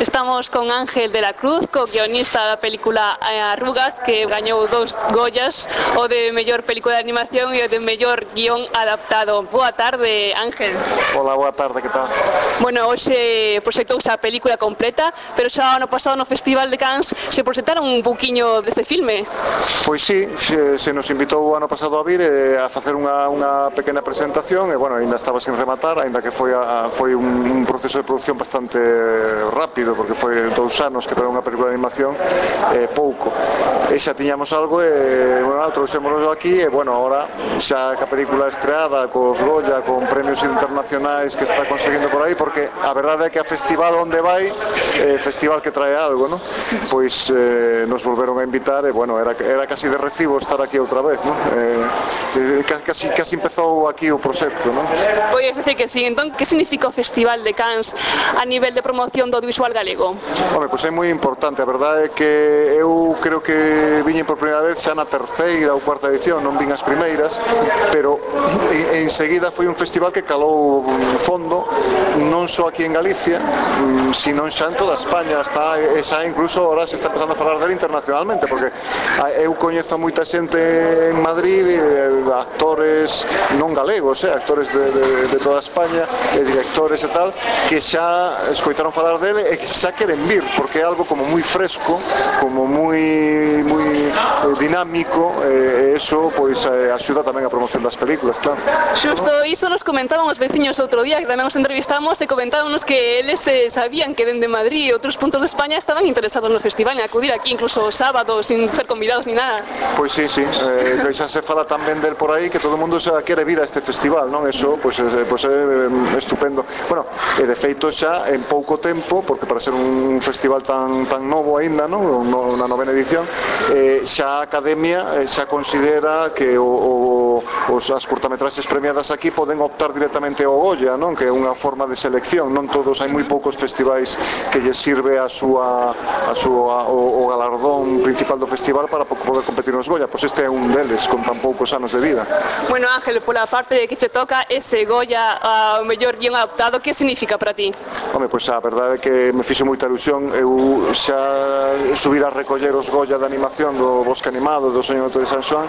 Estamos con Ángel de la Cruz, co guionista da película Arrugas, que gañou dous Goyas, o de mellor película de animación e o de mellor guión adaptado. Boa tarde, Ángel. Hola, boa tarde, que tal? Bueno, hoxe proxectouse a película completa, pero xa ano pasado no Festival de Cannes se proxectaron un buquiño deste filme. Pois sí, se, se nos invitou o ano pasado a vir eh, a facer unha, unha pequena presentación e, bueno, ainda estaba sin rematar, ainda que foi, a, foi un, un proceso de producción bastante rápido rápido porque foi dous anos que para unha película de animación eh, pouco e xa tiñamos algo e bueno, trouxémonos aquí e bueno, ahora xa que a película estreada cos Goya, con premios internacionais que está conseguindo por aí porque a verdade é que a festival onde vai eh, festival que trae algo ¿no? pois eh, nos volveron a invitar e bueno, era, era casi de recibo estar aquí outra vez ¿no? eh, casi, casi empezou aquí o proxecto ¿no? Pois é que sí, entón que significa o Festival de Cans a nivel de promoción do audiovisual galego? Home, pois é moi importante, a verdade é que eu creo que viñen por primeira vez xa na terceira ou cuarta edición, non vin as primeiras, pero enseguida foi un festival que calou fondo, non só aquí en Galicia, mm, sino xa en toda España, está, xa incluso ahora se está empezando a falar dele internacionalmente, porque eu coñezo moita xente en Madrid, actores non galegos, eh, actores de, de, de toda España, e directores e tal, que xa escoitaron falar dele e que Saker en vir, porque é algo como moi fresco, como moi moi eh, dinámico, eh, e eso pois eh, axuda tamén a promoción das películas, claro. Xusto iso nos comentaban os veciños outro día, que tamén os entrevistamos e comentábamos que eles eh, sabían que dende Madrid e outros puntos de España estaban interesados no festival, en acudir aquí incluso o sábado sin ser convidados ni nada. Pois sí, sí, eh, xa se fala tan ben del por aí que todo o mundo xa quere vir a este festival, non? Eso pois, eh, pois é eh, estupendo. Bueno, e de feito xa en pouco tempo, porque para ser un festival tan tan novo aínda, non? Unha novena edición, eh, xa a Academia eh, xa considera que o, o os, as curtametraxes premiadas aquí poden optar directamente ao Goya, non? Que é unha forma de selección, non todos, hai moi poucos festivais que lle sirve a súa a súa o, o galardón principal do festival para poder competir nos Goya, pois este é un deles con tan poucos anos de vida. Bueno, Ángel, pola parte de que che toca ese Goya ao mellor guión adaptado, que significa para ti? Home, pois a verdade é que me fixo moita ilusión, eu xa subir a recoller os Goya de animación do Bosque Animado, do Soño de San Xoán,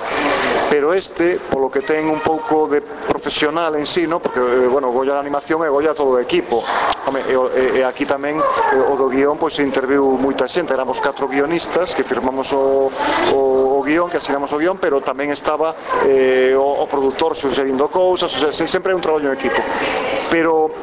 pero este, polo polo que ten un pouco de profesional en sí, no? porque, eh, bueno, Goya de animación e Goya todo o equipo. Home, e, e, aquí tamén eh, o do guión pois interviu moita xente, éramos catro guionistas que firmamos o, o, o guión, que asinamos o guión, pero tamén estaba eh, o, o produtor suxerindo cousas, o sea, sempre é un traballo en equipo. Pero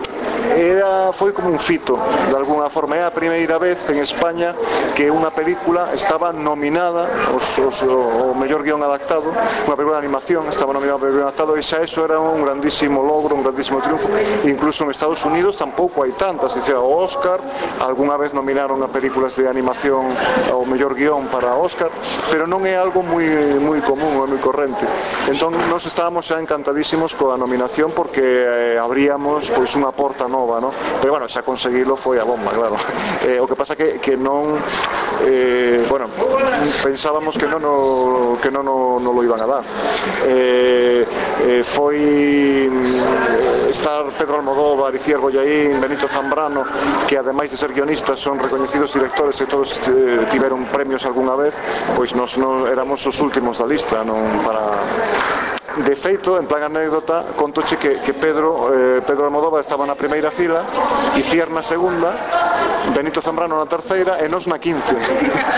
era foi como un fito, de alguna forma. É a primeira vez en España que unha película estaba nominada os, os, o, o mellor guión adaptado, unha película de animación estaba nominada ao guión adaptado e xa eso era un grandísimo logro, un grandísimo triunfo. Incluso en Estados Unidos tampouco hai tantas. Dice, o Oscar, algunha vez nominaron a películas de animación ao mellor guión para Oscar pero non é algo moi moi común, é moi corrente. Entón nos estábamos xa encantadísimos coa nominación porque eh, abríamos pois unha porta nova nova, no? Pero bueno, xa conseguilo foi a bomba, claro. Eh, o que pasa que, que non eh, bueno, pensábamos que non o, que non no, non lo iban a dar. Eh, eh, foi eh, estar Pedro Almodóvar, Iciar Goyaín, Benito Zambrano, que ademais de ser guionistas son recoñecidos directores e todos eh, tiveron premios algunha vez, pois nos non éramos os últimos da lista, non para De feito, en plan anécdota, contoche que, que Pedro, eh, Pedro Almodóvar estaba na primeira fila e Cier na segunda Benito Zambrano na terceira e nos na 15.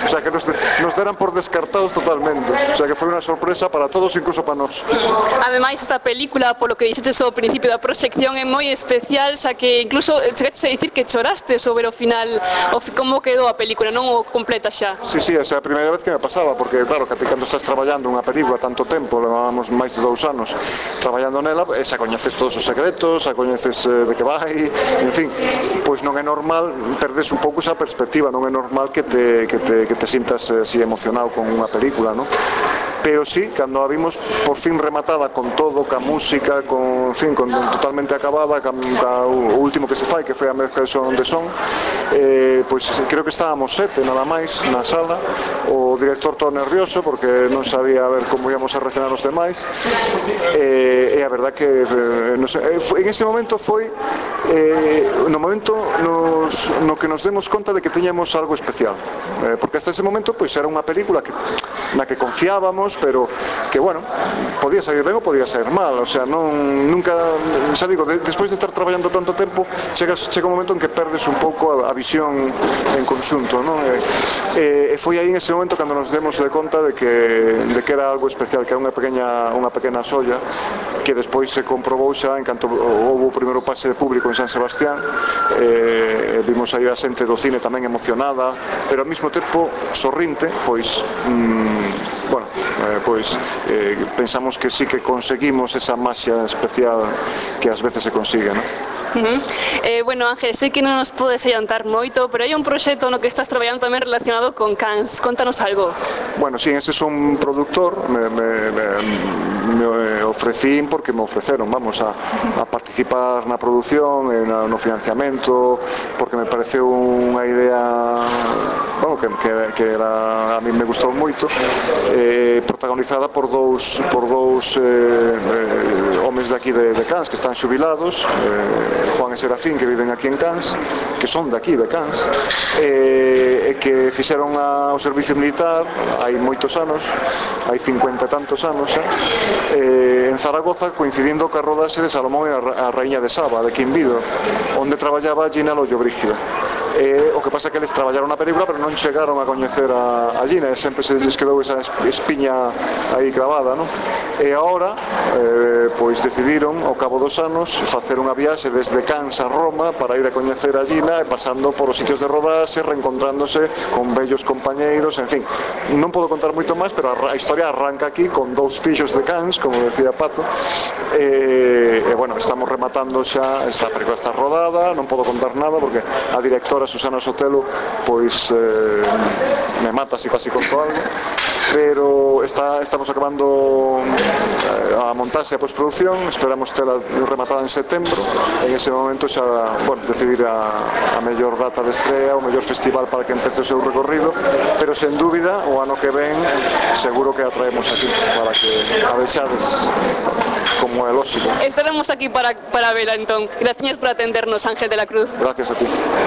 O sea que nos, nos deran por descartados totalmente. O sea que foi unha sorpresa para todos, incluso para nós. Ademais, esta película, polo que dixetes ao principio da proxección, é moi especial, xa que incluso chegaches a dicir que choraste sobre o final, o como quedou a película, non o completa xa. Sí, sí, esa é a primeira vez que me pasaba, porque claro, que cando estás traballando unha película tanto tempo, levábamos máis de dous anos traballando nela, e xa coñeces todos os secretos, xa coñeces eh, de que vai, en fin, pois non é normal, pero perdes un pouco esa perspectiva, non é normal que te, que te, que te sintas eh, así emocionado con unha película, non? pero sí, cando a vimos por fin rematada con todo, ca música, con, en fin, con totalmente acabada, ca, ca, o, último que se fai, que foi a mezcla de son de son, eh, pois pues, creo que estábamos sete nada máis na sala, o director todo nervioso porque non sabía a ver como íamos a reaccionar os demais, eh, e a verdad que eh, no sé, eh, en ese momento foi eh, no momento nos, no que nos demos conta de que teñamos algo especial, eh, porque hasta ese momento pois pues, era unha película que na que confiábamos, pero que, bueno, podía salir ben ou podía salir mal, o sea, non, nunca, xa digo, de, despois de estar traballando tanto tempo, chegas, chega un momento en que perdes un pouco a, a visión en conxunto, non? E, e, e foi aí en ese momento cando nos demos de conta de que, de que era algo especial, que era unha pequena, unha pequena solla, que despois se comprobou xa en canto houve o primeiro pase de público en San Sebastián, eh, vimos aí a xente do cine tamén emocionada, pero ao mesmo tempo sorrinte, pois mm, pois eh, pensamos que sí que conseguimos esa maxia especial que ás veces se consigue, non? Uh -huh. eh, bueno, Ángel, sei que non nos podes adiantar moito, pero hai un proxecto no que estás traballando tamén relacionado con cans. Contanos algo. Bueno, sí, ese é un productor, me, me, me, me ofrecín porque me ofreceron, vamos, a, a participar na produción, na, no financiamento, porque me pareceu unha idea, bueno, que, que, que era, a mí me gustou moito, eh, protagonizada por dous por dous eh, eh, homes daqui de, de Cans que están xubilados, eh, Juan e Serafín que viven aquí en Cans, que son de aquí de Cans, eh, e que fixeron a, o servicio militar hai moitos anos, hai 50 e tantos anos, eh, en Zaragoza coincidindo ca rodaxe de Salomón e a, a Raíña de Saba, de Quimbido, onde traballaba Gina Lollo Brígida eh, o que pasa é que eles traballaron na película pero non chegaron a coñecer a, a Gina e sempre se lles quedou esa espiña aí clavada non? e agora eh, pois decidiron ao cabo dos anos facer unha viaxe desde Cans a Roma para ir a coñecer a Gina e pasando por os sitios de rodaxe reencontrándose con bellos compañeiros en fin, non podo contar moito máis pero a, a historia arranca aquí con dous fixos de Cans como decía Pato e, e bueno, estamos rematando xa esta película está rodada non podo contar nada porque a directora señora Susana Sotelo pois eh, me mata si casi conto algo pero está, estamos acabando eh, a montaxe a postproducción esperamos tela rematada en setembro. En ese momento xa bueno, decidir a, a mellor data de estrea o mellor festival para que empece o seu recorrido. Pero sen dúbida o ano que ven seguro que a traemos aquí para que a vexades como é lógico Estaremos aquí para, para vela entón. Graciñas por atendernos Ángel de la Cruz. Gracias a ti.